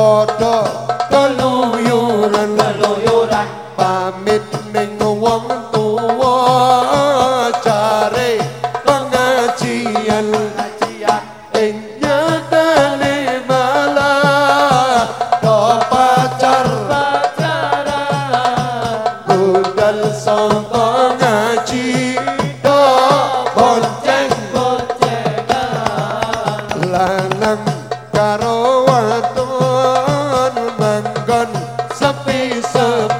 padha keluyuran keluyuran pamit ning wong tuwa jare pengajian pengajian. सपे सब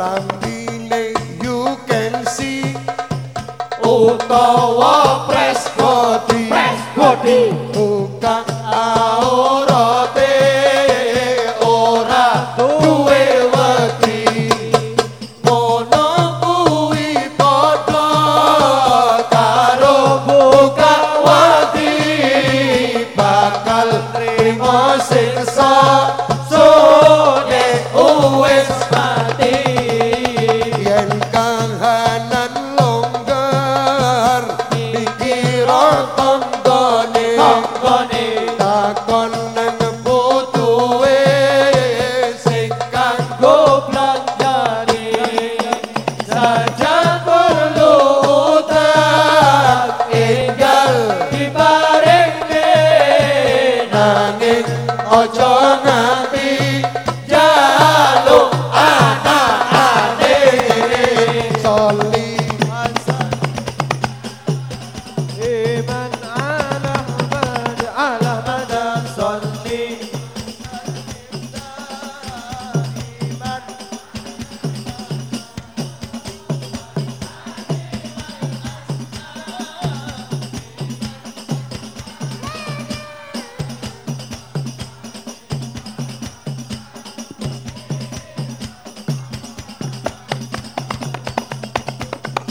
lambine you can see. Utawa press body. Press body. Nanging aja nganti